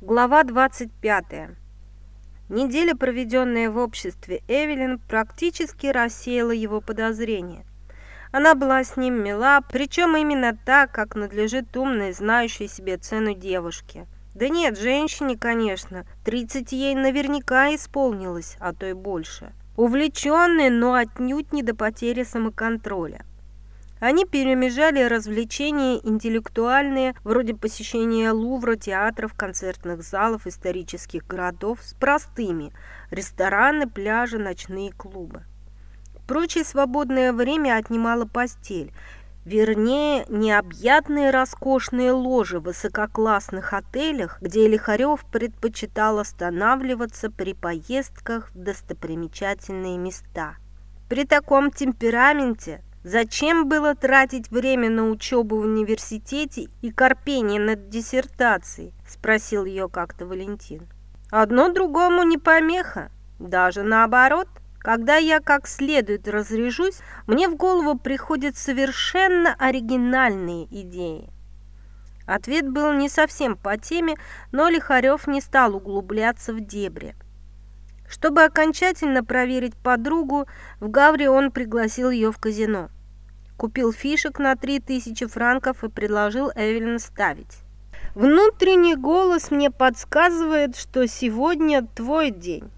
Глава 25. Неделя, проведенная в обществе Эвелин, практически рассеяла его подозрения. Она была с ним мила, причем именно так, как надлежит умной, знающей себе цену девушке. Да нет, женщине, конечно, 30 ей наверняка исполнилось, а то и больше. Увлеченные, но отнюдь не до потери самоконтроля. Они перемежали развлечения интеллектуальные, вроде посещения Лувра, театров, концертных залов, исторических городов, с простыми – рестораны, пляжи, ночные клубы. Прочее свободное время отнимала постель, вернее, необъятные роскошные ложи в высококлассных отелях, где Лихарев предпочитал останавливаться при поездках в достопримечательные места. При таком темпераменте Зачем было тратить время на учебу в университете и корпение над диссертацией? Спросил ее как-то Валентин. Одно другому не помеха, даже наоборот. Когда я как следует разряжусь, мне в голову приходят совершенно оригинальные идеи. Ответ был не совсем по теме, но Лихарев не стал углубляться в дебри. Чтобы окончательно проверить подругу, в Гавре он пригласил ее в казино. Купил фишек на 3000 франков и предложил Эвелин ставить. Внутренний голос мне подсказывает, что сегодня твой день.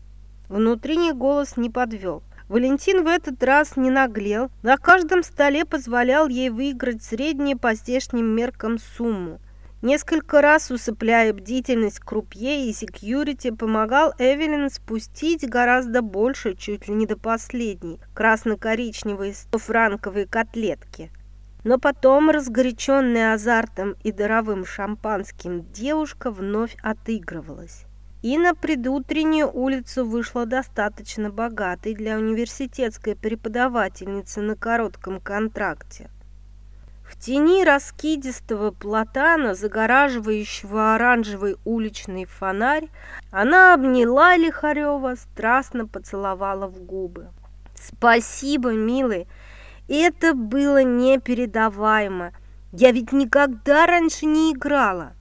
Внутренний голос не подвел. Валентин в этот раз не наглел, на каждом столе позволял ей выиграть средние по здешним меркам сумму – Несколько раз усыпляя бдительность крупье и секьюрити, помогал Эвелин спустить гораздо больше, чуть ли не до последней, красно-коричневой 100-франковой котлетки. Но потом, разгоряченная азартом и даровым шампанским, девушка вновь отыгрывалась. И на предутреннюю улицу вышла достаточно богатой для университетской преподавательницы на коротком контракте. В тени раскидистого платана, загораживающего оранжевый уличный фонарь, она обняла Лихарева, страстно поцеловала в губы. «Спасибо, милый, это было непередаваемо. Я ведь никогда раньше не играла».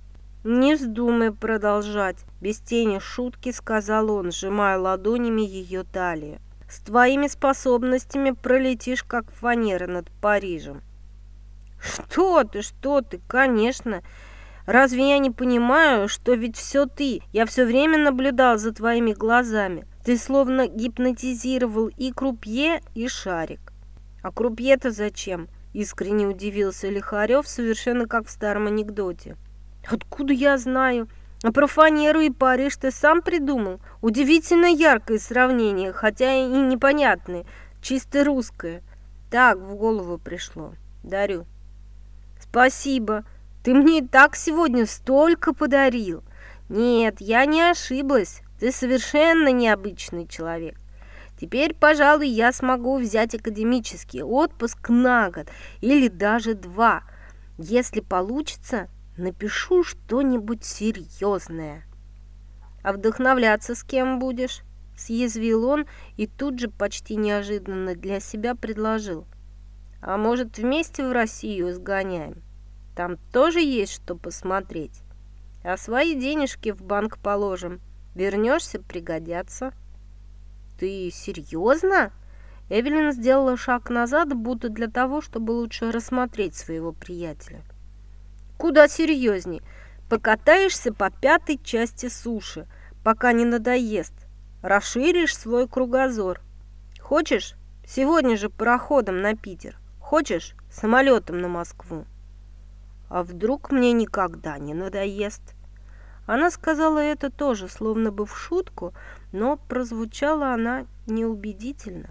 «Не вздумай продолжать», – без тени шутки сказал он, сжимая ладонями ее талию. «С твоими способностями пролетишь, как фанера над Парижем». «Что ты, что ты, конечно!» Разве я не понимаю, что ведь все ты? Я все время наблюдал за твоими глазами. Ты словно гипнотизировал и крупье, и шарик. А крупье-то зачем? Искренне удивился Лихарев, совершенно как в старом анекдоте. Откуда я знаю? А про фанеру и Париж ты сам придумал? Удивительно яркое сравнение, хотя и непонятное, чисто русское. Так в голову пришло. Дарю. «Спасибо. Ты мне и так сегодня столько подарил. Нет, я не ошиблась. Ты совершенно необычный человек. Теперь, пожалуй, я смогу взять академический отпуск на год или даже два. Если получится, напишу что-нибудь серьезное. А вдохновляться с кем будешь? Съязвил он и тут же почти неожиданно для себя предложил – а может, вместе в Россию сгоняем? Там тоже есть что посмотреть. А свои денежки в банк положим. Вернешься, пригодятся. Ты серьезно? Эвелин сделала шаг назад, будто для того, чтобы лучше рассмотреть своего приятеля. Куда серьезней. Покатаешься по пятой части суши, пока не надоест. Расширишь свой кругозор. Хочешь, сегодня же пароходом на Питер? Хочешь, самолетом на Москву? А вдруг мне никогда не надоест? Она сказала это тоже, словно бы в шутку, но прозвучала она неубедительно.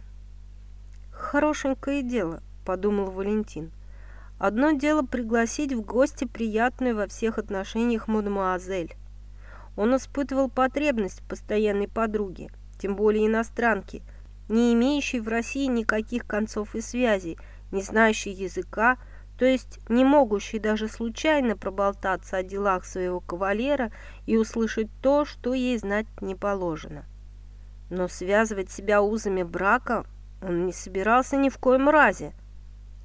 «Хорошенькое дело», – подумал Валентин. «Одно дело пригласить в гости приятную во всех отношениях мадемуазель. Он испытывал потребность в постоянной подруге, тем более иностранки, не имеющей в России никаких концов и связей – не знающий языка, то есть не могущий даже случайно проболтаться о делах своего кавалера и услышать то, что ей знать не положено. Но связывать себя узами брака он не собирался ни в коем разе,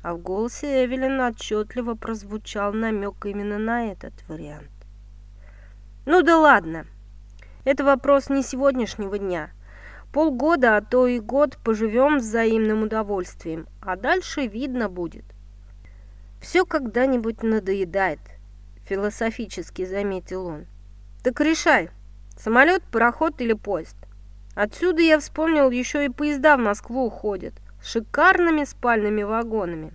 а в голосе Эвелин отчетливо прозвучал намек именно на этот вариант. Ну да ладно. Это вопрос не сегодняшнего дня. Полгода, а то и год поживем взаимным удовольствием, а дальше видно будет. Все когда-нибудь надоедает, философически заметил он. Так решай, самолет, пароход или поезд. Отсюда я вспомнил, еще и поезда в Москву уходят с шикарными спальными вагонами.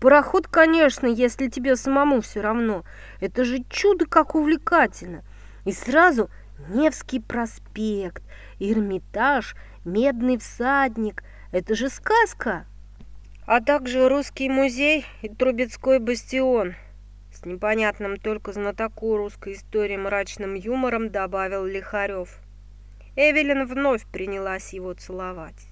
Пароход, конечно, если тебе самому все равно. Это же чудо как увлекательно. И сразу Невский проспект, Эрмитаж, Медный всадник. Это же сказка. А также Русский музей и Трубецкой бастион. С непонятным только знатоку русской истории мрачным юмором добавил Лихарев. Эвелин вновь принялась его целовать.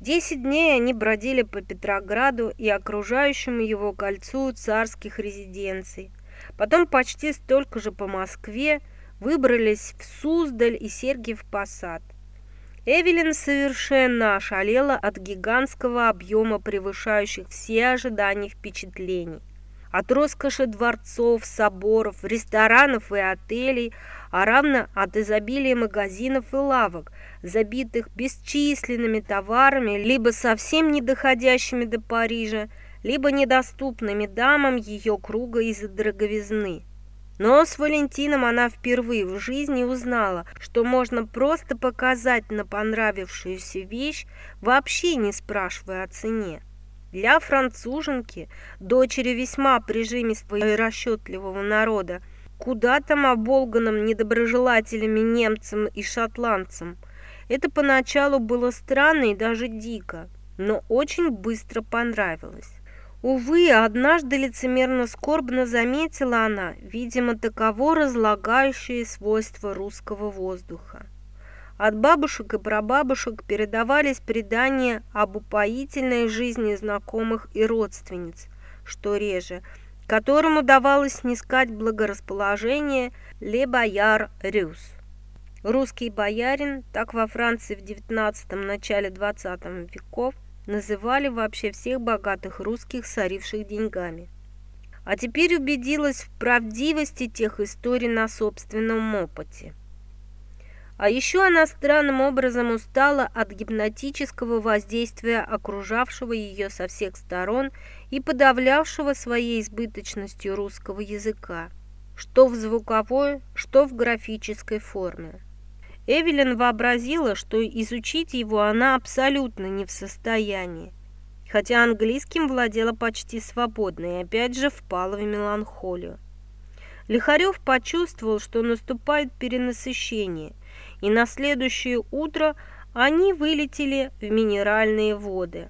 Десять дней они бродили по Петрограду и окружающему его кольцу царских резиденций. Потом почти столько же по Москве выбрались в Суздаль и Сергиев Посад. Эвелин совершенно ошалела от гигантского объема превышающих все ожидания впечатлений. От роскоши дворцов, соборов, ресторанов и отелей, а равно от изобилия магазинов и лавок, забитых бесчисленными товарами, либо совсем не доходящими до Парижа, либо недоступными дамам ее круга из-за дороговизны. Но с Валентином она впервые в жизни узнала, что можно просто показать на понравившуюся вещь, вообще не спрашивая о цене. Для француженки, дочери весьма прижимистого и расчетливого народа, куда там оболганным недоброжелателями немцам и шотландцам, это поначалу было странно и даже дико, но очень быстро понравилось. Увы, однажды лицемерно скорбно заметила она, видимо, таково разлагающее свойство русского воздуха. От бабушек и прабабушек передавались предания об упоительной жизни знакомых и родственниц, что реже, которым удавалось снискать благорасположение Ле Бояр Рюс. Русский боярин, так во Франции в XIX – начале XX веков – называли вообще всех богатых русских, соривших деньгами. А теперь убедилась в правдивости тех историй на собственном опыте. А еще она странным образом устала от гипнотического воздействия окружавшего ее со всех сторон и подавлявшего своей избыточностью русского языка, что в звуковой, что в графической форме. Эвелин вообразила, что изучить его она абсолютно не в состоянии, хотя английским владела почти свободно и опять же впала в меланхолию. Лихарев почувствовал, что наступает перенасыщение, и на следующее утро они вылетели в минеральные воды.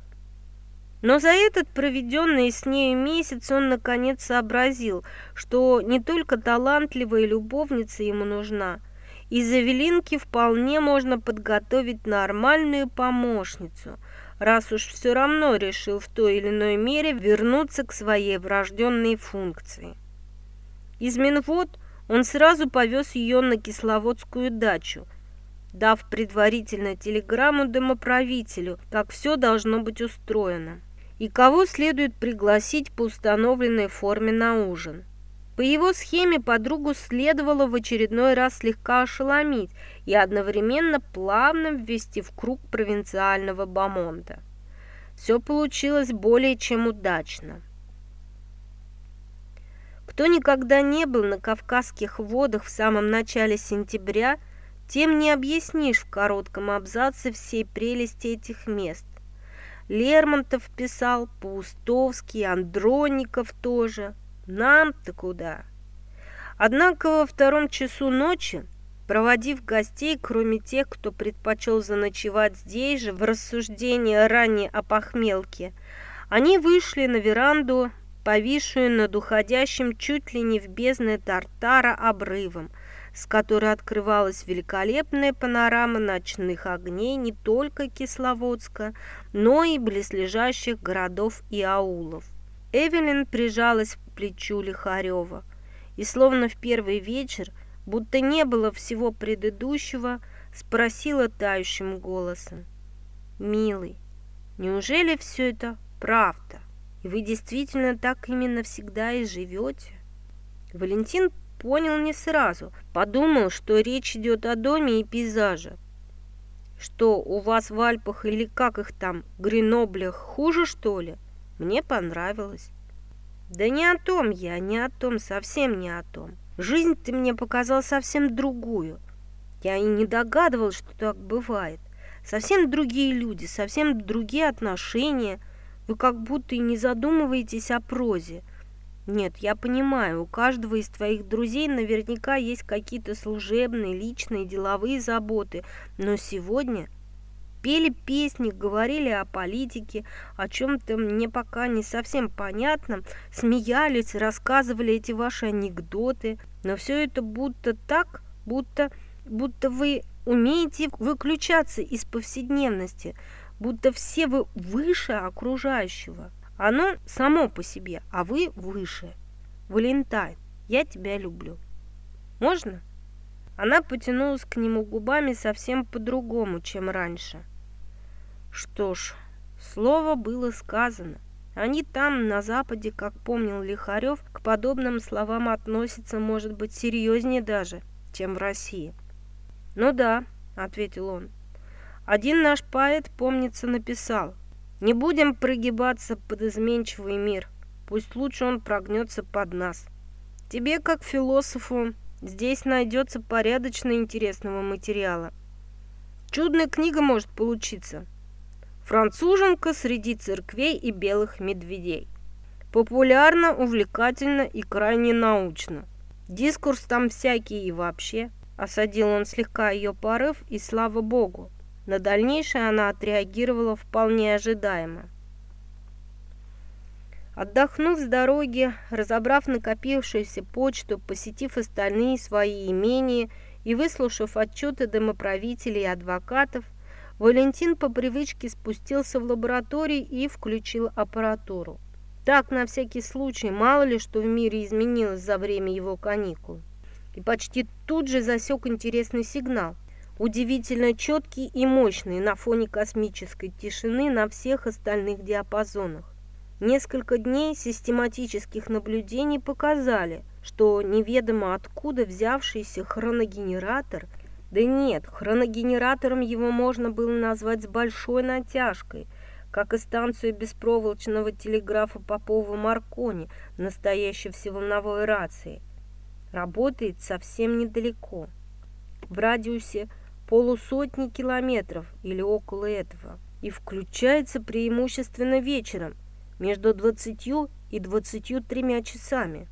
Но за этот проведенный с нею месяц он наконец сообразил, что не только талантливая любовница ему нужна – из Эвелинки вполне можно подготовить нормальную помощницу, раз уж все равно решил в той или иной мере вернуться к своей врожденной функции. Из Минвод он сразу повез ее на Кисловодскую дачу, дав предварительно телеграмму домоправителю, как все должно быть устроено, и кого следует пригласить по установленной форме на ужин. По его схеме подругу следовало в очередной раз слегка ошеломить и одновременно плавно ввести в круг провинциального бомонда. Все получилось более чем удачно. Кто никогда не был на Кавказских водах в самом начале сентября, тем не объяснишь в коротком абзаце всей прелести этих мест. Лермонтов писал, Паустовский, Андроников тоже – нам-то куда? Однако во втором часу ночи, проводив гостей, кроме тех, кто предпочел заночевать здесь же, в рассуждение ранее о похмелке, они вышли на веранду, повисшую над уходящим чуть ли не в бездны Тартара обрывом, с которой открывалась великолепная панорама ночных огней не только Кисловодска, но и близлежащих городов и аулов. Эвелин прижалась к плечу Лихарева и, словно в первый вечер, будто не было всего предыдущего, спросила тающим голосом. «Милый, неужели все это правда? И вы действительно так именно всегда и живете?» Валентин понял не сразу, подумал, что речь идет о доме и пейзаже. Что, у вас в Альпах или как их там, Греноблях, хуже, что ли? Мне понравилось. Да не о том я, не о том, совсем не о том. Жизнь ты мне показал совсем другую. Я и не догадывалась, что так бывает. Совсем другие люди, совсем другие отношения. Вы как будто и не задумываетесь о прозе. Нет, я понимаю, у каждого из твоих друзей наверняка есть какие-то служебные, личные, деловые заботы. Но сегодня пели песни, говорили о политике, о чем-то мне пока не совсем понятном, смеялись, рассказывали эти ваши анекдоты. Но все это будто так, будто, будто вы умеете выключаться из повседневности, будто все вы выше окружающего. Оно само по себе, а вы выше. Валентайн, я тебя люблю. Можно? Она потянулась к нему губами совсем по-другому, чем раньше. Что ж, слово было сказано. Они там, на Западе, как помнил Лихарев, к подобным словам относятся, может быть, серьезнее даже, чем в России. «Ну да», — ответил он. «Один наш поэт, помнится, написал, не будем прогибаться под изменчивый мир. Пусть лучше он прогнется под нас. Тебе, как философу, здесь найдется порядочно интересного материала. Чудная книга может получиться. Француженка среди церквей и белых медведей. Популярно, увлекательно и крайне научно. Дискурс там всякий и вообще. Осадил он слегка ее порыв, и слава богу. На дальнейшее она отреагировала вполне ожидаемо. Отдохнув с дороги, разобрав накопившуюся почту, посетив остальные свои имения и выслушав отчеты домоправителей и адвокатов, Валентин по привычке спустился в лабораторию и включил аппаратуру. Так, на всякий случай, мало ли что в мире изменилось за время его каникул. И почти тут же засек интересный сигнал – удивительно четкий и мощный на фоне космической тишины на всех остальных диапазонах. Несколько дней систематических наблюдений показали, что неведомо откуда взявшийся хроногенератор, да нет, хроногенератором его можно было назвать с большой натяжкой, как и станцию беспроволочного телеграфа Попова-Маркони, настоящей всеволновой рации, работает совсем недалеко. В радиусе полусотни километров или около этого, и включается преимущественно вечером, между 20 и 23 часами.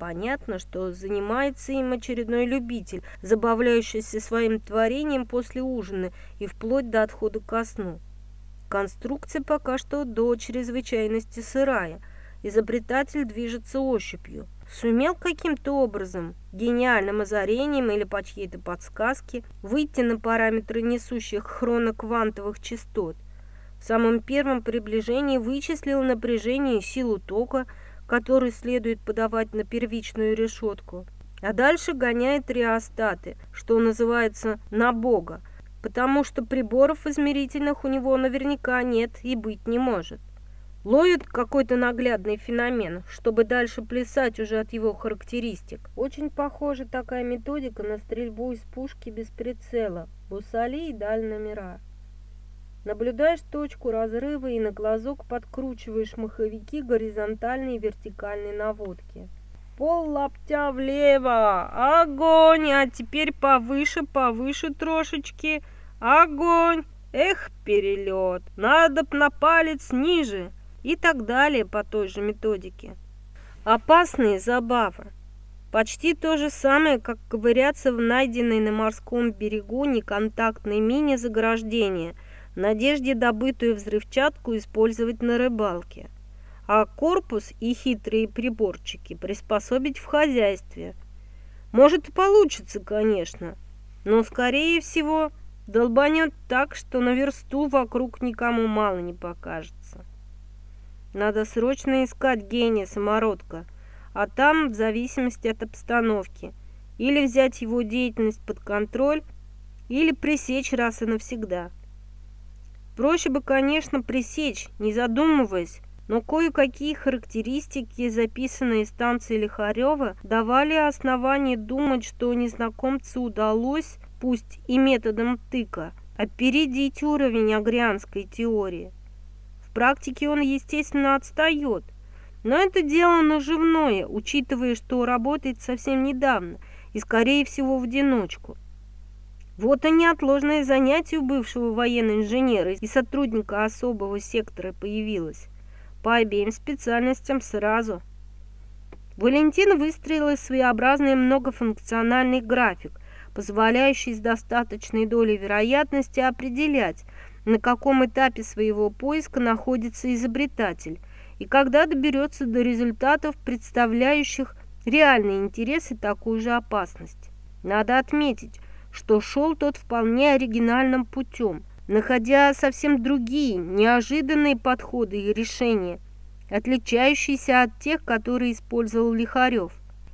Понятно, что занимается им очередной любитель, забавляющийся своим творением после ужина и вплоть до отхода ко сну. Конструкция пока что до чрезвычайности сырая, изобретатель движется ощупью – сумел каким-то образом, гениальным озарением или по чьей-то подсказке, выйти на параметры несущих хроноквантовых частот. В самом первом приближении вычислил напряжение и силу тока, который следует подавать на первичную решетку. А дальше гоняет реостаты, что называется «на бога», потому что приборов измерительных у него наверняка нет и быть не может ловит какой-то наглядный феномен, чтобы дальше плясать уже от его характеристик. Очень похожа такая методика на стрельбу из пушки без прицела, бусали и даль номера. Наблюдаешь точку разрыва и на глазок подкручиваешь маховики горизонтальной и вертикальной наводки. Пол лаптя влево, огонь, а теперь повыше, повыше трошечки, огонь. Эх, перелет, надо б на палец ниже и так далее по той же методике. Опасные забавы. Почти то же самое, как ковыряться в найденной на морском берегу неконтактной мине заграждения, надежде добытую взрывчатку использовать на рыбалке. А корпус и хитрые приборчики приспособить в хозяйстве. Может и получится, конечно, но, скорее всего, долбанет так, что на версту вокруг никому мало не покажется. Надо срочно искать гения самородка, а там, в зависимости от обстановки, или взять его деятельность под контроль, или пресечь раз и навсегда. Проще бы, конечно, пресечь, не задумываясь, но кое-какие характеристики, записанные станции Лихарева, давали основание думать, что незнакомцу удалось, пусть и методом тыка, опередить уровень агрианской теории. В практике он, естественно, отстает, но это дело наживное, учитывая, что работает совсем недавно и, скорее всего, в одиночку. Вот и неотложное занятие у бывшего военного инженера и сотрудника особого сектора появилось. По обеим специальностям сразу. Валентин выстроила своеобразный многофункциональный график, позволяющий с достаточной долей вероятности определять, на каком этапе своего поиска находится изобретатель и когда доберется до результатов, представляющих реальные интересы такую же опасность. Надо отметить, что шел тот вполне оригинальным путем, находя совсем другие, неожиданные подходы и решения, отличающиеся от тех, которые использовал Лихарев.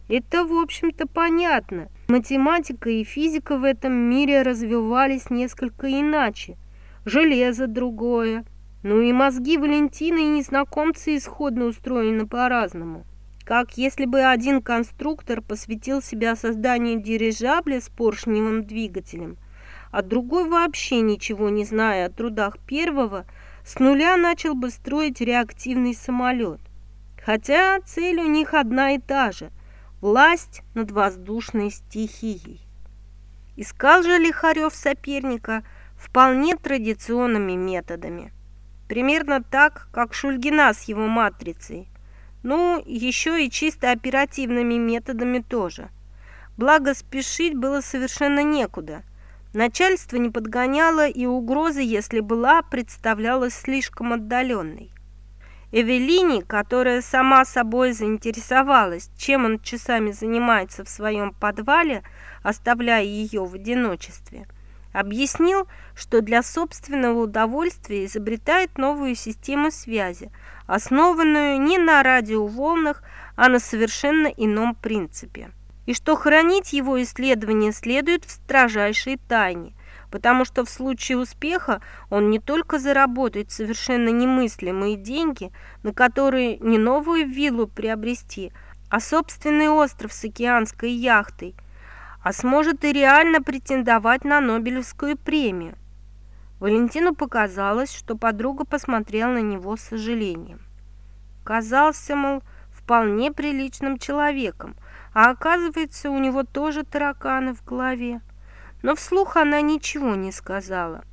Это, в общем-то, понятно. Математика и физика в этом мире развивались несколько иначе. Железо другое. Ну и мозги Валентины и незнакомцы исходно устроены по-разному как если бы один конструктор посвятил себя созданию дирижабля с поршневым двигателем, а другой, вообще ничего не зная о трудах первого, с нуля начал бы строить реактивный самолет. Хотя цель у них одна и та же – власть над воздушной стихией. Искал же Лихарев соперника вполне традиционными методами. Примерно так, как Шульгина с его матрицей – ну, еще и чисто оперативными методами тоже. Благо, спешить было совершенно некуда. Начальство не подгоняло, и угроза, если была, представлялась слишком отдаленной. Эвелине, которая сама собой заинтересовалась, чем он часами занимается в своем подвале, оставляя ее в одиночестве, объяснил, что для собственного удовольствия изобретает новую систему связи – основанную не на радиоволнах, а на совершенно ином принципе. И что хранить его исследования следует в строжайшей тайне, потому что в случае успеха он не только заработает совершенно немыслимые деньги, на которые не новую виллу приобрести, а собственный остров с океанской яхтой, а сможет и реально претендовать на Нобелевскую премию. Валентину показалось, что подруга посмотрела на него с сожалением. Казался, мол, вполне приличным человеком, а оказывается, у него тоже тараканы в голове. Но вслух она ничего не сказала.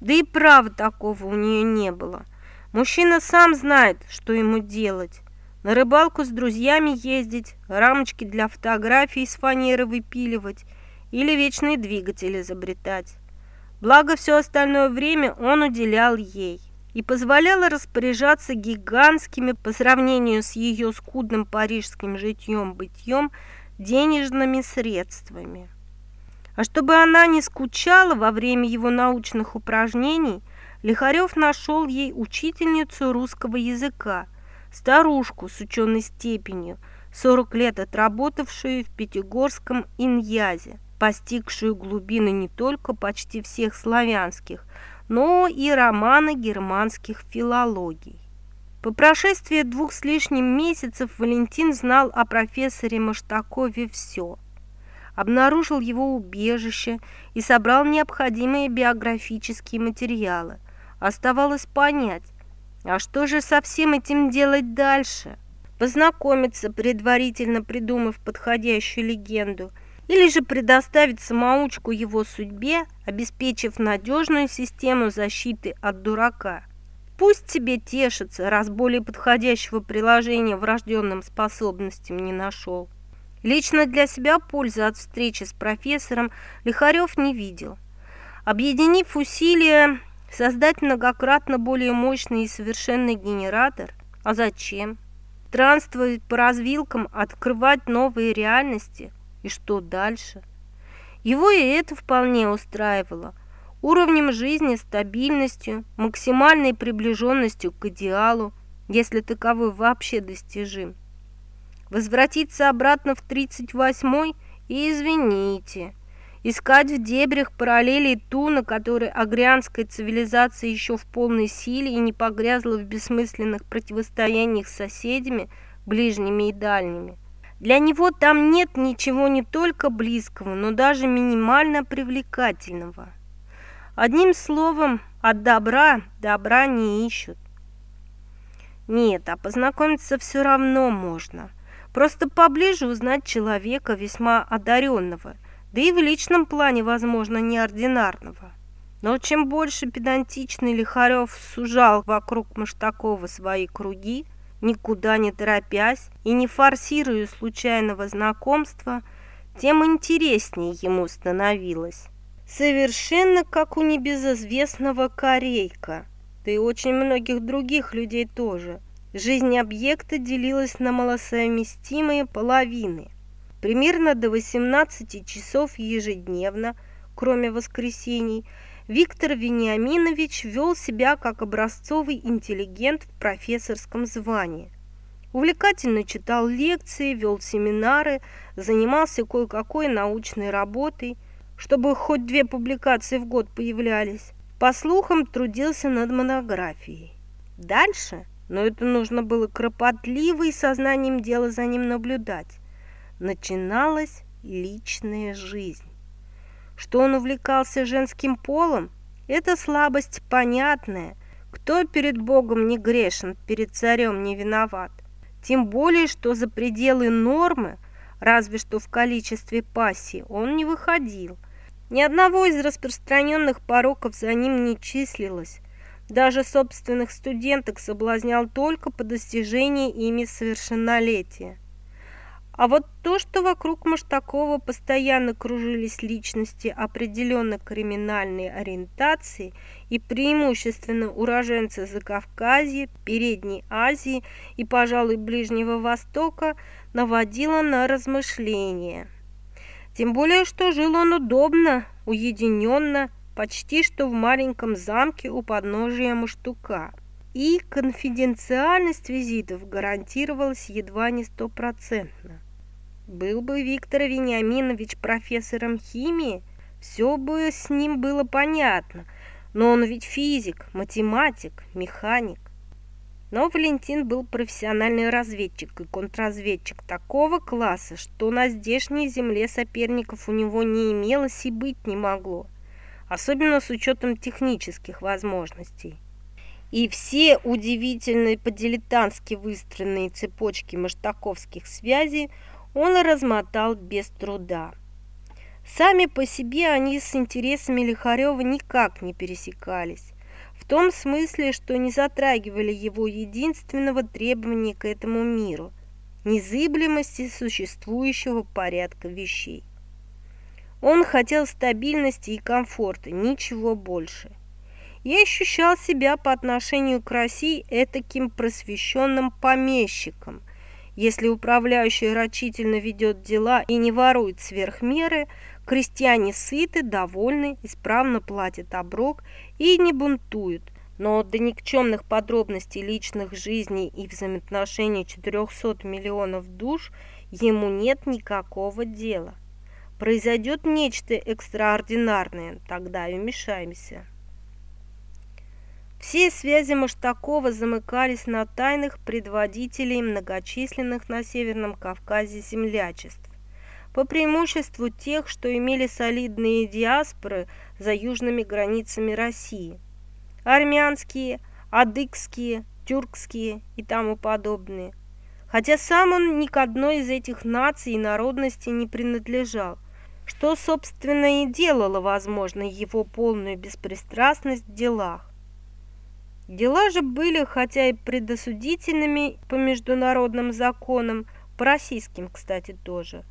Да и права такого у нее не было. Мужчина сам знает, что ему делать. На рыбалку с друзьями ездить, рамочки для фотографий из фанеры выпиливать или вечные двигатели изобретать. Благо, все остальное время он уделял ей и позволял распоряжаться гигантскими по сравнению с ее скудным парижским житьем-бытьем денежными средствами. А чтобы она не скучала во время его научных упражнений, Лихарев нашел ей учительницу русского языка, старушку с ученой степенью, 40 лет отработавшую в Пятигорском Иньязе постигшую глубины не только почти всех славянских, но и романы германских филологий. По прошествии двух с лишним месяцев Валентин знал о профессоре Маштакове все. Обнаружил его убежище и собрал необходимые биографические материалы. Оставалось понять, а что же со всем этим делать дальше? Познакомиться, предварительно придумав подходящую легенду – или же предоставить самоучку его судьбе, обеспечив надежную систему защиты от дурака. Пусть тебе тешится, раз более подходящего приложения врожденным способностям не нашел. Лично для себя пользы от встречи с профессором Лихарев не видел. Объединив усилия, создать многократно более мощный и совершенный генератор, а зачем? Странствовать по развилкам, открывать новые реальности – и что дальше? Его и это вполне устраивало. Уровнем жизни, стабильностью, максимальной приближенностью к идеалу, если таковой вообще достижим. Возвратиться обратно в 38-й и извините. Искать в дебрях параллелей ту, на которой агрянская цивилизация еще в полной силе и не погрязла в бессмысленных противостояниях с соседями, ближними и дальними. Для него там нет ничего не только близкого, но даже минимально привлекательного. Одним словом, от добра добра не ищут. Нет, а познакомиться все равно можно. Просто поближе узнать человека весьма одаренного, да и в личном плане, возможно, неординарного. Но чем больше педантичный Лихарев сужал вокруг Маштакова свои круги, никуда не торопясь и не форсируя случайного знакомства, тем интереснее ему становилось. Совершенно как у небезызвестного Корейка, да и очень многих других людей тоже. Жизнь объекта делилась на малосовместимые половины. Примерно до 18 часов ежедневно, кроме воскресений, Виктор Вениаминович вел себя как образцовый интеллигент в профессорском звании. Увлекательно читал лекции, вел семинары, занимался кое-какой научной работой, чтобы хоть две публикации в год появлялись. По слухам, трудился над монографией. Дальше, но это нужно было кропотливо и сознанием дела за ним наблюдать, начиналась личная жизнь. Что он увлекался женским полом, это слабость понятная. Кто перед Богом не грешен, перед царем не виноват. Тем более, что за пределы нормы, разве что в количестве пассий, он не выходил. Ни одного из распространенных пороков за ним не числилось. Даже собственных студенток соблазнял только по достижении ими совершеннолетия. А вот то, что вокруг Маштакова постоянно кружились личности определенно криминальной ориентации и преимущественно уроженцы Закавказья, Передней Азии и, пожалуй, Ближнего Востока, наводило на размышления. Тем более, что жил он удобно, уединенно, почти что в маленьком замке у подножия Маштука – и конфиденциальность визитов гарантировалась едва не стопроцентно. Был бы Виктор Вениаминович профессором химии, все бы с ним было понятно, но он ведь физик, математик, механик. Но Валентин был профессиональный разведчик и контрразведчик такого класса, что на здешней земле соперников у него не имелось и быть не могло, особенно с учетом технических возможностей. И все удивительные по-дилетантски выстроенные цепочки маштаковских связей – он размотал без труда. Сами по себе они с интересами Лихарева никак не пересекались, в том смысле, что не затрагивали его единственного требования к этому миру – незыблемости существующего порядка вещей. Он хотел стабильности и комфорта, ничего больше. Я ощущал себя по отношению к России этаким просвещенным помещиком, если управляющий рачительно ведет дела и не ворует сверх меры, крестьяне сыты, довольны, исправно платят оброк и не бунтуют. Но до никчемных подробностей личных жизней и взаимоотношений 400 миллионов душ ему нет никакого дела. Произойдет нечто экстраординарное, тогда и вмешаемся. Все связи Маштакова замыкались на тайных предводителей многочисленных на Северном Кавказе землячеств, по преимуществу тех, что имели солидные диаспоры за южными границами России. Армянские, адыгские, тюркские и тому подобные. Хотя сам он ни к одной из этих наций и народностей не принадлежал, что, собственно, и делало возможной его полную беспристрастность в делах. Дела же были, хотя и предосудительными по международным законам, по российским, кстати, тоже,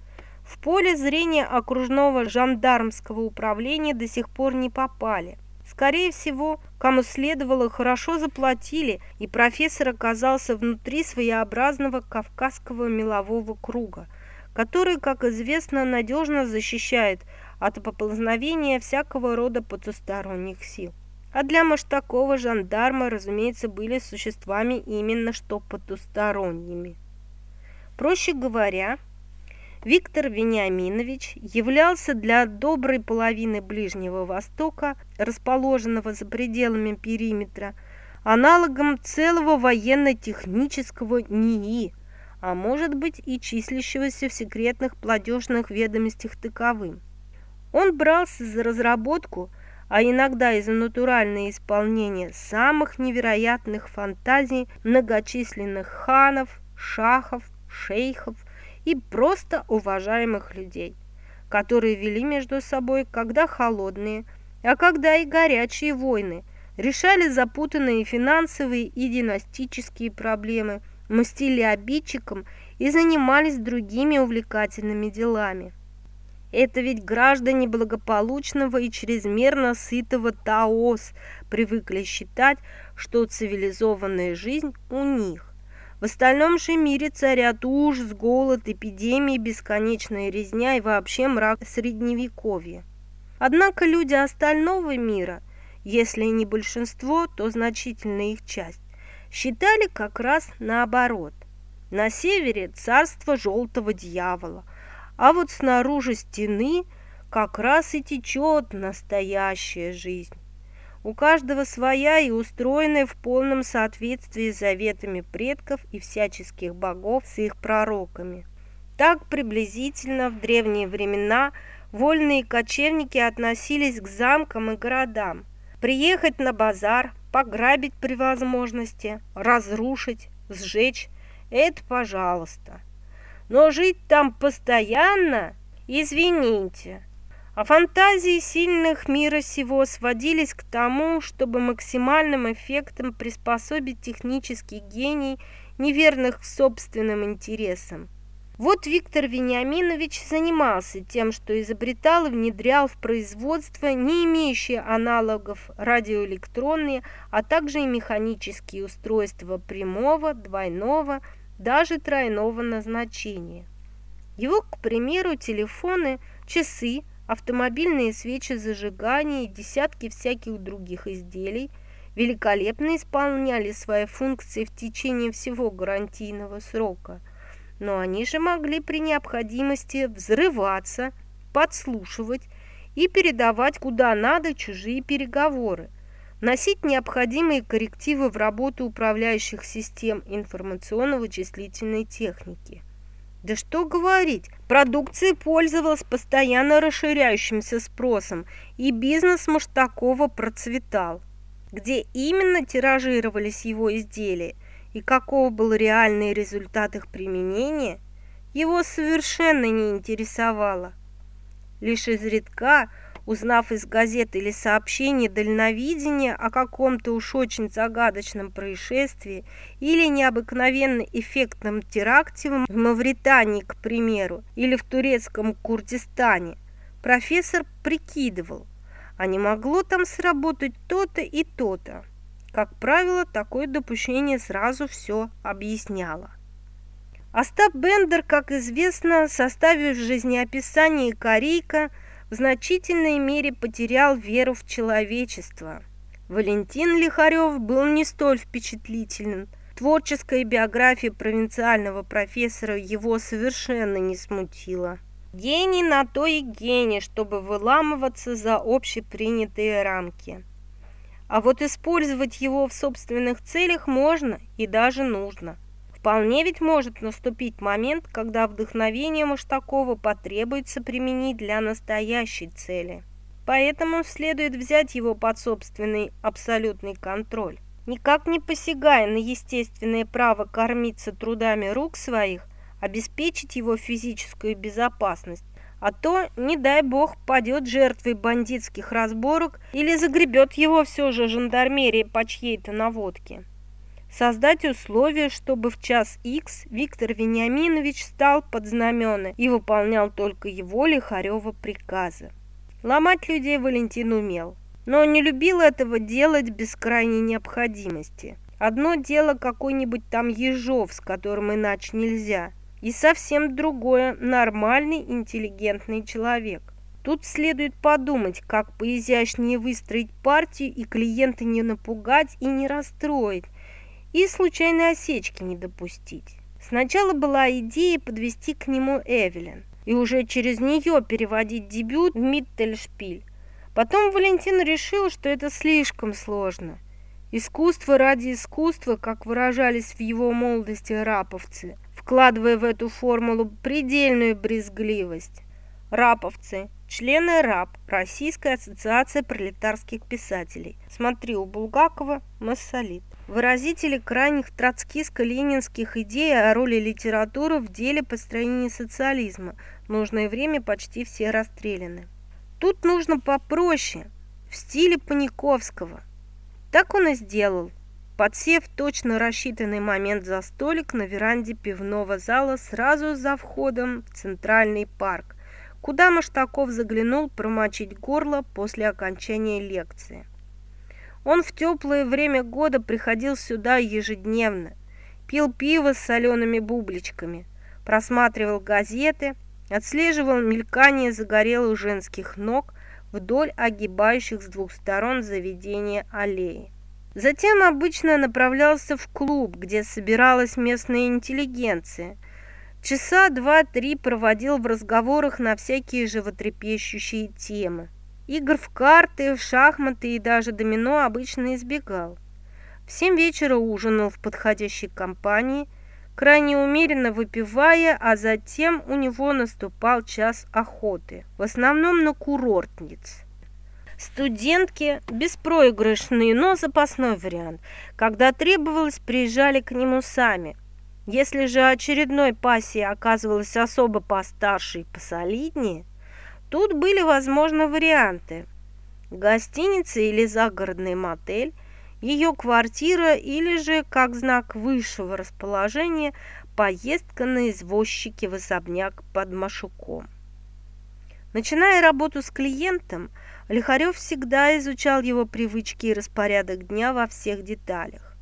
в поле зрения окружного жандармского управления до сих пор не попали. Скорее всего, кому следовало, хорошо заплатили, и профессор оказался внутри своеобразного кавказского мелового круга, который, как известно, надежно защищает от поползновения всякого рода потусторонних сил. А для Маштакова жандармы, разумеется, были существами именно что потусторонними. Проще говоря, Виктор Вениаминович являлся для доброй половины Ближнего Востока, расположенного за пределами периметра, аналогом целого военно-технического НИИ, а может быть и числящегося в секретных платежных ведомостях таковым. Он брался за разработку а иногда и за натуральное исполнение самых невероятных фантазий многочисленных ханов, шахов, шейхов и просто уважаемых людей, которые вели между собой когда холодные, а когда и горячие войны, решали запутанные финансовые и династические проблемы, мстили обидчикам и занимались другими увлекательными делами. Это ведь граждане благополучного и чрезмерно сытого Таос привыкли считать, что цивилизованная жизнь у них. В остальном же мире царят ужас, голод, эпидемии, бесконечная резня и вообще мрак средневековья. Однако люди остального мира, если не большинство, то значительная их часть, считали как раз наоборот. На севере царство желтого дьявола – а вот снаружи стены как раз и течет настоящая жизнь. У каждого своя и устроенная в полном соответствии с заветами предков и всяческих богов с их пророками. Так приблизительно в древние времена вольные кочевники относились к замкам и городам. Приехать на базар, пограбить при возможности, разрушить, сжечь – это пожалуйста но жить там постоянно, извините. А фантазии сильных мира сего сводились к тому, чтобы максимальным эффектом приспособить технический гений неверных к собственным интересам. Вот Виктор Вениаминович занимался тем, что изобретал и внедрял в производство не имеющие аналогов радиоэлектронные, а также и механические устройства прямого, двойного, даже тройного назначения. Его, к примеру, телефоны, часы, автомобильные свечи зажигания и десятки всяких других изделий великолепно исполняли свои функции в течение всего гарантийного срока, но они же могли при необходимости взрываться, подслушивать и передавать куда надо чужие переговоры, Вносить необходимые коррективы в работу управляющих систем информационно-вычислительной техники. Да что говорить, продукция пользовалась постоянно расширяющимся спросом, и бизнес Маштакова процветал. Где именно тиражировались его изделия и каков был реальный результат их применения, его совершенно не интересовало. Лишь изредка – Узнав из газет или сообщений дальновидения о каком-то уж очень загадочном происшествии или необыкновенно эффектном теракте в Мавритании, к примеру, или в турецком Курдистане, профессор прикидывал, а не могло там сработать то-то и то-то. Как правило, такое допущение сразу все объясняло. Остап Бендер, как известно, составив жизнеописание Корейка – в значительной мере потерял веру в человечество. Валентин Лихарев был не столь впечатлителен. Творческая биография провинциального профессора его совершенно не смутила. Гений на то и гений, чтобы выламываться за общепринятые рамки. А вот использовать его в собственных целях можно и даже нужно – Вполне ведь может наступить момент, когда вдохновение Маштакова потребуется применить для настоящей цели. Поэтому следует взять его под собственный абсолютный контроль. Никак не посягая на естественное право кормиться трудами рук своих, обеспечить его физическую безопасность, а то, не дай бог, падет жертвой бандитских разборок или загребет его все же жандармерия по чьей-то наводке создать условия, чтобы в час X Виктор Вениаминович стал под знамена и выполнял только его Лихарева приказы. Ломать людей Валентин умел, но не любил этого делать без крайней необходимости. Одно дело какой-нибудь там Ежов, с которым иначе нельзя, и совсем другое – нормальный, интеллигентный человек. Тут следует подумать, как поизящнее выстроить партию и клиента не напугать и не расстроить, и случайной осечки не допустить. Сначала была идея подвести к нему Эвелин. и уже через нее переводить дебют в Миттельшпиль. Потом Валентин решил, что это слишком сложно. Искусство ради искусства, как выражались в его молодости раповцы, вкладывая в эту формулу предельную брезгливость. Раповцы Члены РАП, Российская ассоциация пролетарских писателей. Смотри у Булгакова «Массолит». Выразители крайних троцкистско-ленинских идей о роли литературы в деле построения социализма. В нужное время почти все расстреляны. Тут нужно попроще, в стиле Паниковского. Так он и сделал, подсев точно рассчитанный момент за столик на веранде пивного зала сразу за входом в Центральный парк куда Маштаков заглянул промочить горло после окончания лекции. Он в теплое время года приходил сюда ежедневно, пил пиво с солеными бубличками, просматривал газеты, отслеживал мелькание загорелых женских ног вдоль огибающих с двух сторон заведения аллеи. Затем обычно направлялся в клуб, где собиралась местная интеллигенция – Часа два-три проводил в разговорах на всякие животрепещущие темы. Игр в карты, в шахматы и даже домино обычно избегал. В семь вечера ужинал в подходящей компании, крайне умеренно выпивая, а затем у него наступал час охоты, в основном на курортниц. Студентки, беспроигрышный, но запасной вариант. Когда требовалось, приезжали к нему сами – если же очередной пассии оказывалась особо постарше и посолиднее, тут были возможны варианты. Гостиница или загородный мотель, ее квартира или же, как знак высшего расположения, поездка на извозчике в особняк под Машуком. Начиная работу с клиентом, Лихарев всегда изучал его привычки и распорядок дня во всех деталях.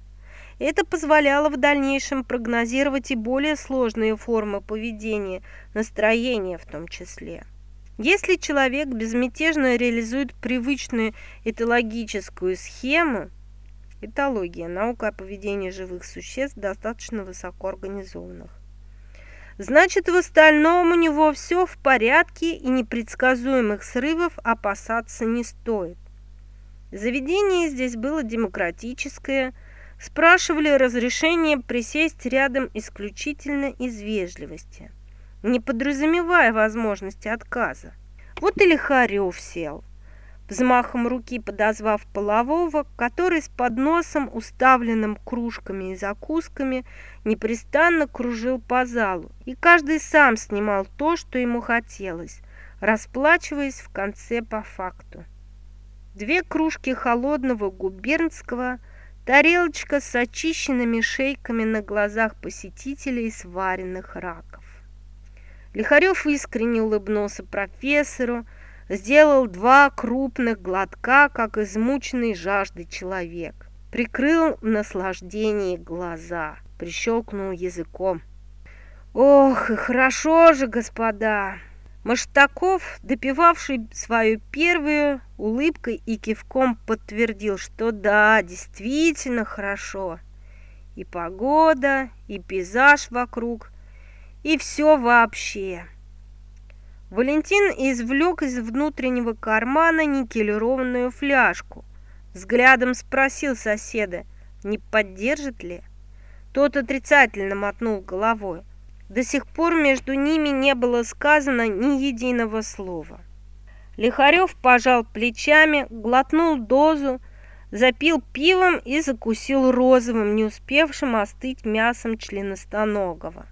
Это позволяло в дальнейшем прогнозировать и более сложные формы поведения, настроения в том числе. Если человек безмятежно реализует привычную этологическую схему, этология – наука о поведении живых существ, достаточно высоко организованных, значит, в остальном у него все в порядке и непредсказуемых срывов опасаться не стоит. Заведение здесь было демократическое – Спрашивали разрешение присесть рядом исключительно из вежливости, не подразумевая возможности отказа. Вот и Лихарев сел, взмахом руки подозвав полового, который с подносом, уставленным кружками и закусками, непрестанно кружил по залу, и каждый сам снимал то, что ему хотелось, расплачиваясь в конце по факту. Две кружки холодного губернского – Тарелочка с очищенными шейками на глазах посетителей сваренных раков. Лихарев искренне улыбнулся профессору, сделал два крупных глотка, как измученный жаждой человек. Прикрыл в наслаждении глаза, прищелкнул языком. «Ох, и хорошо же, господа!» Маштаков, допивавший свою первую, улыбкой и кивком подтвердил, что да, действительно хорошо. И погода, и пейзаж вокруг, и все вообще. Валентин извлек из внутреннего кармана никелированную фляжку. Взглядом спросил соседа, не поддержит ли. Тот отрицательно мотнул головой. До сих пор между ними не было сказано ни единого слова. Лихарев пожал плечами, глотнул дозу, запил пивом и закусил розовым, не успевшим остыть мясом членостоногого.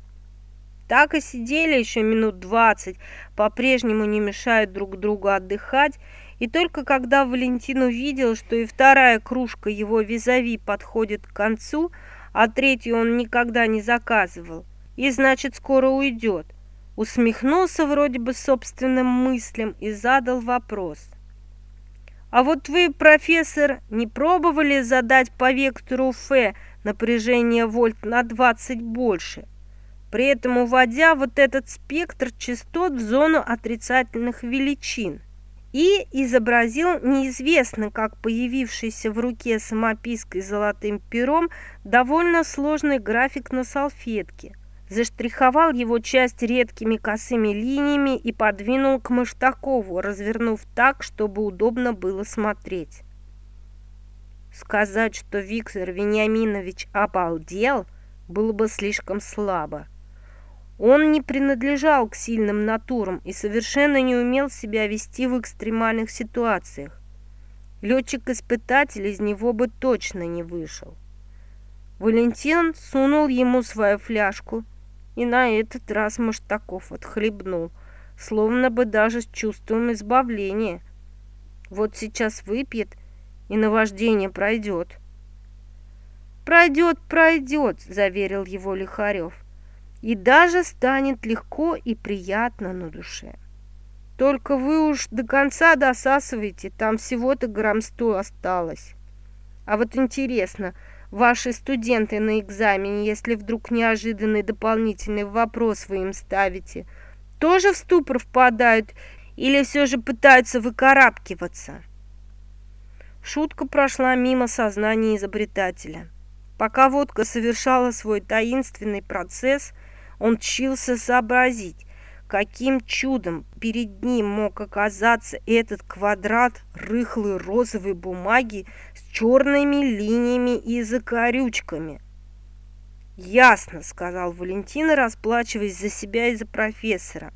Так и сидели еще минут двадцать, по-прежнему не мешают друг другу отдыхать, и только когда Валентин увидел, что и вторая кружка его визави подходит к концу, а третью он никогда не заказывал, и значит скоро уйдет. Усмехнулся вроде бы собственным мыслям и задал вопрос. А вот вы, профессор, не пробовали задать по вектору Ф напряжение вольт на 20 больше, при этом уводя вот этот спектр частот в зону отрицательных величин? и изобразил неизвестно как появившийся в руке самопиской золотым пером довольно сложный график на салфетке – заштриховал его часть редкими косыми линиями и подвинул к Маштакову, развернув так, чтобы удобно было смотреть. Сказать, что Виктор Вениаминович обалдел, было бы слишком слабо. Он не принадлежал к сильным натурам и совершенно не умел себя вести в экстремальных ситуациях. Летчик-испытатель из него бы точно не вышел. Валентин сунул ему свою фляжку, и на этот раз Маштаков отхлебнул, словно бы даже с чувством избавления. Вот сейчас выпьет, и наваждение пройдет. «Пройдет, пройдет», — заверил его Лихарев, «и даже станет легко и приятно на душе. Только вы уж до конца досасываете, там всего-то грамм сто осталось. А вот интересно, — Ваши студенты на экзамене, если вдруг неожиданный дополнительный вопрос вы им ставите, тоже в ступор впадают или все же пытаются выкарабкиваться? Шутка прошла мимо сознания изобретателя. Пока водка совершала свой таинственный процесс, он чился сообразить, каким чудом перед ним мог оказаться этот квадрат рыхлой розовой бумаги с черными линиями и закорючками. «Ясно», — сказал Валентина, расплачиваясь за себя и за профессора.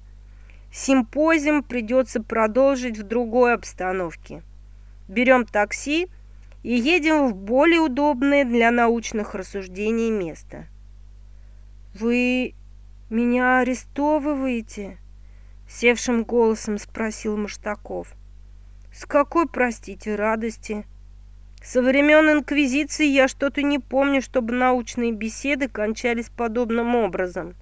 «Симпозиум придется продолжить в другой обстановке. Берем такси и едем в более удобное для научных рассуждений место». «Вы «Меня арестовываете?» — севшим голосом спросил Маштаков. «С какой, простите, радости?» «Со времен Инквизиции я что-то не помню, чтобы научные беседы кончались подобным образом.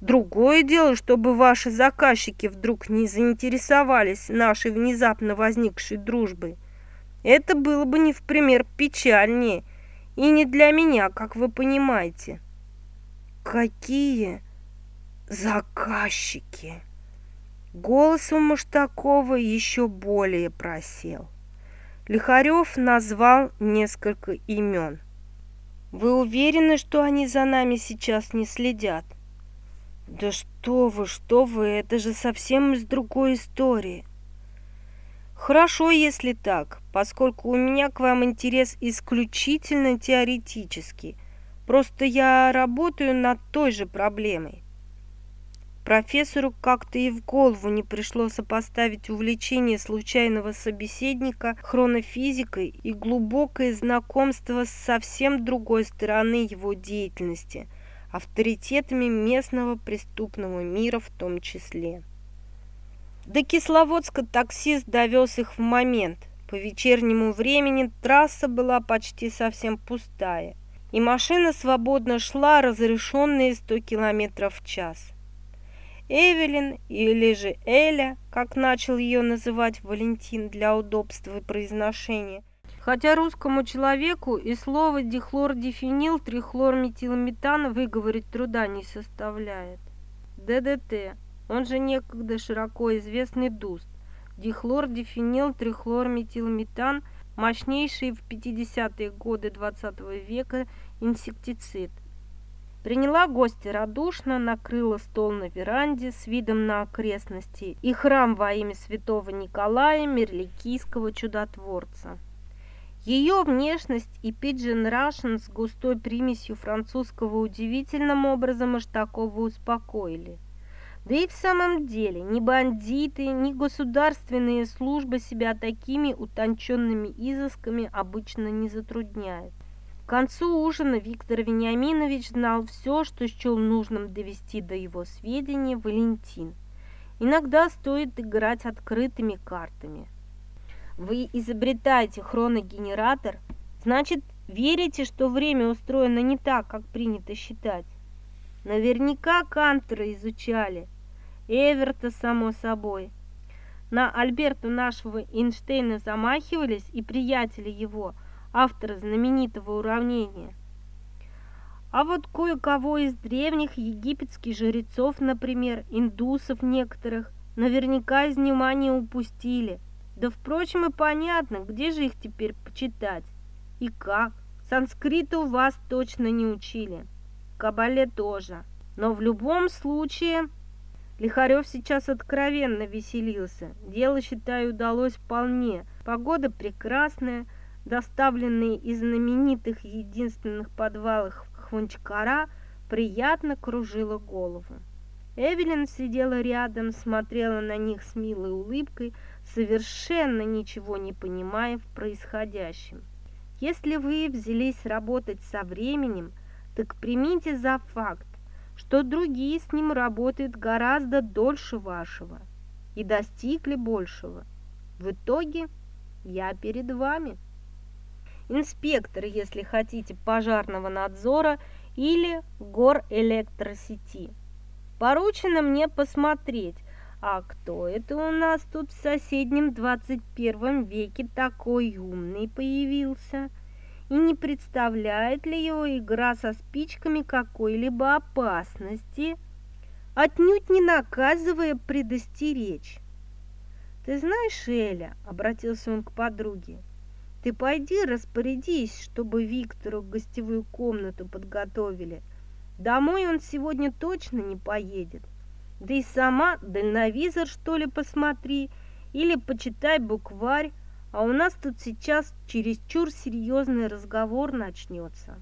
Другое дело, чтобы ваши заказчики вдруг не заинтересовались нашей внезапно возникшей дружбой. Это было бы не в пример печальнее, и не для меня, как вы понимаете». «Какие?» Заказчики. Голос у Маштакова еще более просел. Лихарев назвал несколько имен. «Вы уверены, что они за нами сейчас не следят?» «Да что вы, что вы, это же совсем из другой истории». «Хорошо, если так, поскольку у меня к вам интерес исключительно теоретический. Просто я работаю над той же проблемой. Профессору как-то и в голову не пришло сопоставить увлечение случайного собеседника хронофизикой и глубокое знакомство с совсем другой стороны его деятельности, авторитетами местного преступного мира в том числе. До Кисловодска таксист довез их в момент. По вечернему времени трасса была почти совсем пустая, и машина свободно шла разрешенные 100 км в час. Эвелин или же Эля, как начал ее называть Валентин для удобства произношения. Хотя русскому человеку и слово дихлордифенил трихлорметилметан выговорить труда не составляет. ДДТ, он же некогда широко известный ДУСТ, дихлордифенил трихлорметилметан, мощнейший в 50-е годы 20 -го века инсектицид. Приняла гостя радушно, накрыла стол на веранде с видом на окрестности и храм во имя святого Николая, мерликийского чудотворца. Ее внешность и пиджин Рашен с густой примесью французского удивительным образом Аштакова успокоили. Да и в самом деле ни бандиты, ни государственные службы себя такими утонченными изысками обычно не затрудняют. Концу ужина Виктор Вениаминович знал все, что счел нужным довести до его сведения Валентин. Иногда стоит играть открытыми картами. Вы изобретаете хроногенератор, значит, верите, что время устроено не так, как принято считать. Наверняка Кантера изучали. Эверта, само собой. На Альберта нашего Эйнштейна замахивались и приятели его – автора знаменитого уравнения. А вот кое-кого из древних египетских жрецов, например, индусов некоторых, наверняка из внимания упустили. Да, впрочем, и понятно, где же их теперь почитать и как. Санскрита у вас точно не учили. Кабале тоже. Но в любом случае Лихарев сейчас откровенно веселился. Дело, считаю, удалось вполне. Погода прекрасная, доставленные из знаменитых единственных подвалов Хванчкара приятно кружила голову. Эвелин сидела рядом, смотрела на них с милой улыбкой, совершенно ничего не понимая в происходящем. Если вы взялись работать со временем, так примите за факт, что другие с ним работают гораздо дольше вашего и достигли большего. В итоге я перед вами. Инспектор, если хотите, пожарного надзора или гор электросети. Поручено мне посмотреть, а кто это у нас тут в соседнем 21 веке такой умный появился? И не представляет ли его игра со спичками какой-либо опасности, отнюдь не наказывая предостеречь? «Ты знаешь, Эля», — обратился он к подруге, — «ты пойди распорядись, чтобы Виктору гостевую комнату подготовили. Домой он сегодня точно не поедет. Да и сама дальновизор, что ли, посмотри, или почитай букварь, а у нас тут сейчас чересчур серьезный разговор начнется.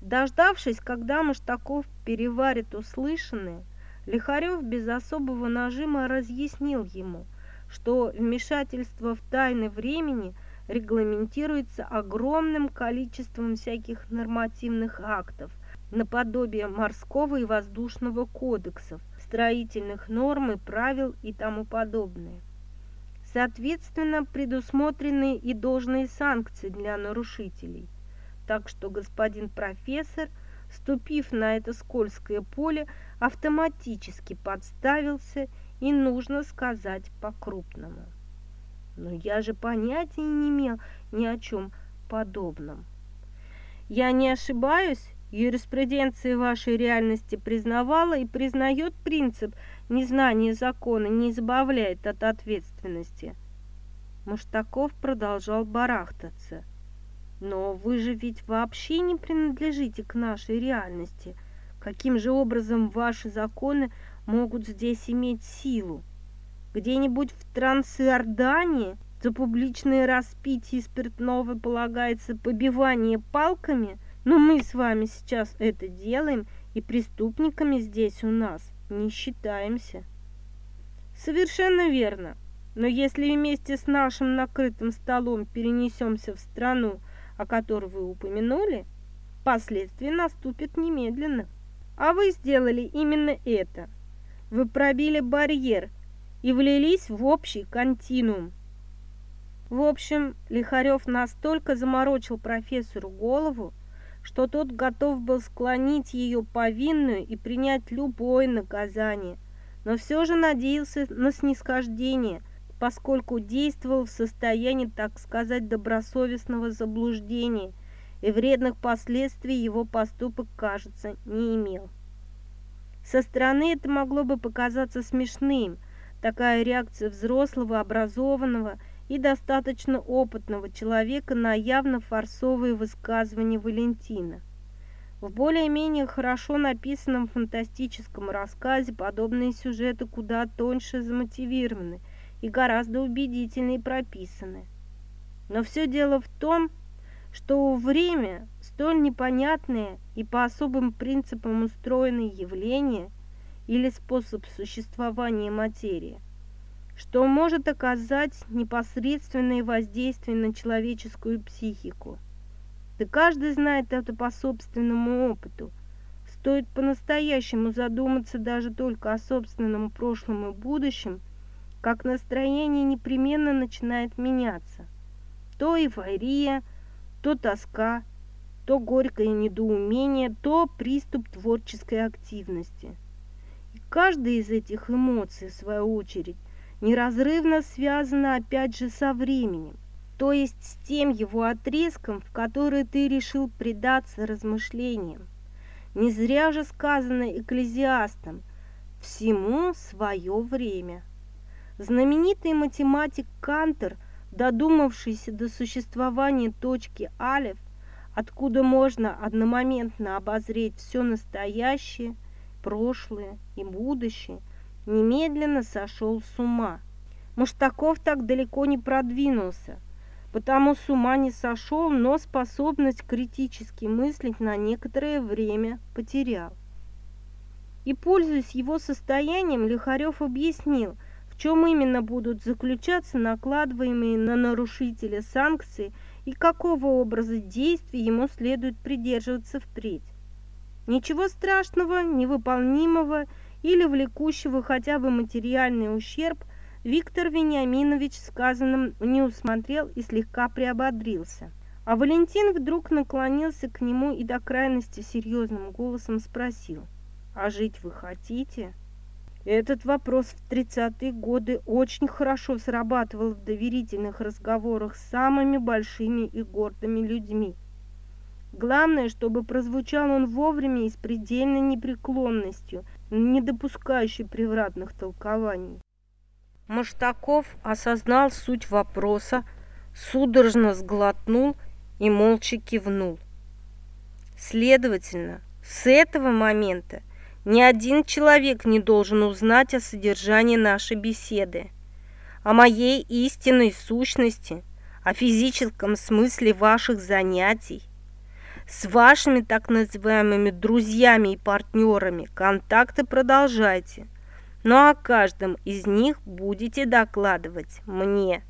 Дождавшись, когда Маштаков переварит услышанное, Лихарев без особого нажима разъяснил ему, что вмешательство в тайны времени регламентируется огромным количеством всяких нормативных актов – наподобие морского и воздушного кодексов, строительных норм и правил и тому подобное. Соответственно, предусмотрены и должные санкции для нарушителей. Так что господин профессор, ступив на это скользкое поле, автоматически подставился и, нужно сказать, по-крупному. Но я же понятия не имел ни о чем подобном. Я не ошибаюсь, Юриспруденция вашей реальности признавала и признает принцип незнания закона не избавляет от ответственности. Маштаков продолжал барахтаться. Но вы же ведь вообще не принадлежите к нашей реальности. Каким же образом ваши законы могут здесь иметь силу? Где-нибудь в Трансиордании за публичное распитие спиртного полагается побивание палками – но мы с вами сейчас это делаем, и преступниками здесь у нас не считаемся. Совершенно верно. Но если вместе с нашим накрытым столом перенесемся в страну, о которой вы упомянули, последствия наступят немедленно. А вы сделали именно это. Вы пробили барьер и влились в общий континуум. В общем, Лихарев настолько заморочил профессору голову, что тот готов был склонить ее повинную и принять любое наказание, но все же надеялся на снисхождение, поскольку действовал в состоянии, так сказать, добросовестного заблуждения, и вредных последствий его поступок, кажется, не имел. Со стороны это могло бы показаться смешным, такая реакция взрослого, образованного и достаточно опытного человека на явно форсовые высказывания Валентина. В более-менее хорошо написанном фантастическом рассказе подобные сюжеты куда тоньше замотивированы и гораздо убедительнее прописаны. Но все дело в том, что время столь непонятное и по особым принципам устроенное явление или способ существования материи – что может оказать непосредственное воздействие на человеческую психику. Да каждый знает это по собственному опыту. Стоит по-настоящему задуматься даже только о собственном прошлом и будущем, как настроение непременно начинает меняться. То эйфория, то тоска, то горькое недоумение, то приступ творческой активности. Каждая из этих эмоций, в свою очередь, неразрывно связано опять же со временем, то есть с тем его отрезком, в который ты решил предаться размышлениям. Не зря же сказано экклезиастом «всему свое время». Знаменитый математик Кантер, додумавшийся до существования точки Алеф, откуда можно одномоментно обозреть все настоящее, прошлое и будущее, немедленно сошел с ума. Муштаков так далеко не продвинулся, потому с ума не сошел, но способность критически мыслить на некоторое время потерял. И, пользуясь его состоянием, Лихарев объяснил, в чем именно будут заключаться накладываемые на нарушителя санкции – и какого образа действий ему следует придерживаться впредь. Ничего страшного, невыполнимого или влекущего хотя бы материальный ущерб Виктор Вениаминович сказанным не усмотрел и слегка приободрился. А Валентин вдруг наклонился к нему и до крайности серьезным голосом спросил, «А жить вы хотите?» Этот вопрос в 30-е годы очень хорошо срабатывал в доверительных разговорах с самыми большими и гордыми людьми. Главное, чтобы прозвучал он вовремя и с предельной непреклонностью, не допускающей превратных толкований. Маштаков осознал суть вопроса, судорожно сглотнул и молча кивнул. Следовательно, с этого момента ни один человек не должен узнать о содержании нашей беседы, о моей истинной сущности, о физическом смысле ваших занятий. С вашими так называемыми друзьями и партнерами контакты продолжайте, но о каждом из них будете докладывать мне.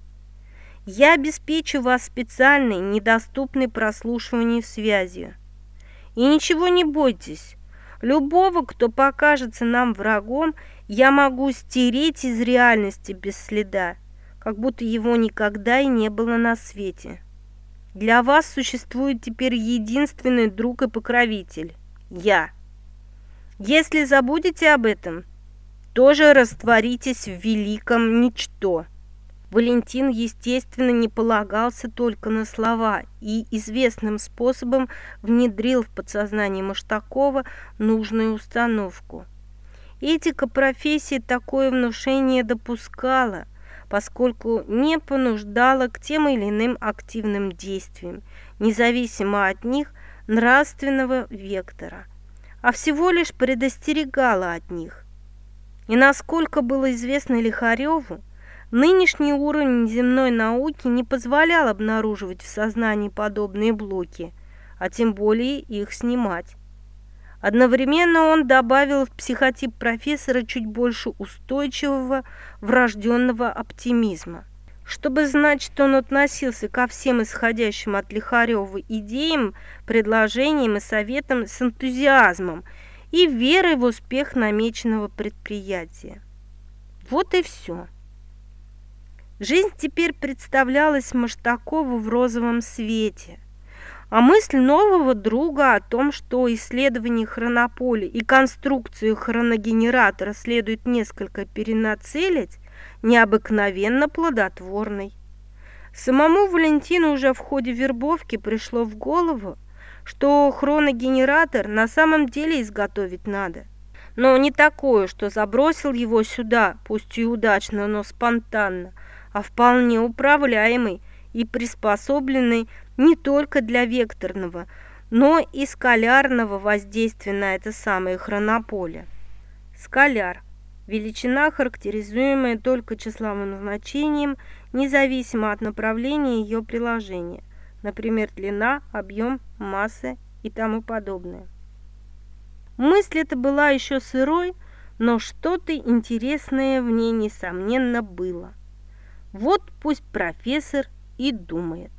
Я обеспечу вас специальной, недоступной прослушиванию связью. И ничего не бойтесь, Любого, кто покажется нам врагом, я могу стереть из реальности без следа, как будто его никогда и не было на свете. Для вас существует теперь единственный друг и покровитель – я. Если забудете об этом, тоже растворитесь в великом ничто – Валентин, естественно, не полагался только на слова и известным способом внедрил в подсознание Маштакова нужную установку. Этика профессии такое внушение допускала, поскольку не понуждала к тем или иным активным действиям, независимо от них нравственного вектора, а всего лишь предостерегала от них. И насколько было известно Лихареву, Нынешний уровень земной науки не позволял обнаруживать в сознании подобные блоки, а тем более их снимать. Одновременно он добавил в психотип профессора чуть больше устойчивого врожденного оптимизма. Чтобы знать, что он относился ко всем исходящим от Лихарева идеям, предложениям и советам с энтузиазмом и верой в успех намеченного предприятия. Вот и все. Жизнь теперь представлялась Маштакову в розовом свете. А мысль нового друга о том, что исследование хронополя и конструкцию хроногенератора следует несколько перенацелить, необыкновенно плодотворной. Самому Валентину уже в ходе вербовки пришло в голову, что хроногенератор на самом деле изготовить надо. Но не такое, что забросил его сюда, пусть и удачно, но спонтанно, а вполне управляемый и приспособленный не только для векторного, но и скалярного воздействия на это самое хронополе. Скаляр – величина, характеризуемая только числовым значением, независимо от направления ее приложения, например, длина, объем, масса и тому подобное. Мысль эта была еще сырой, но что-то интересное в ней, несомненно, было. Вот пусть профессор и думает.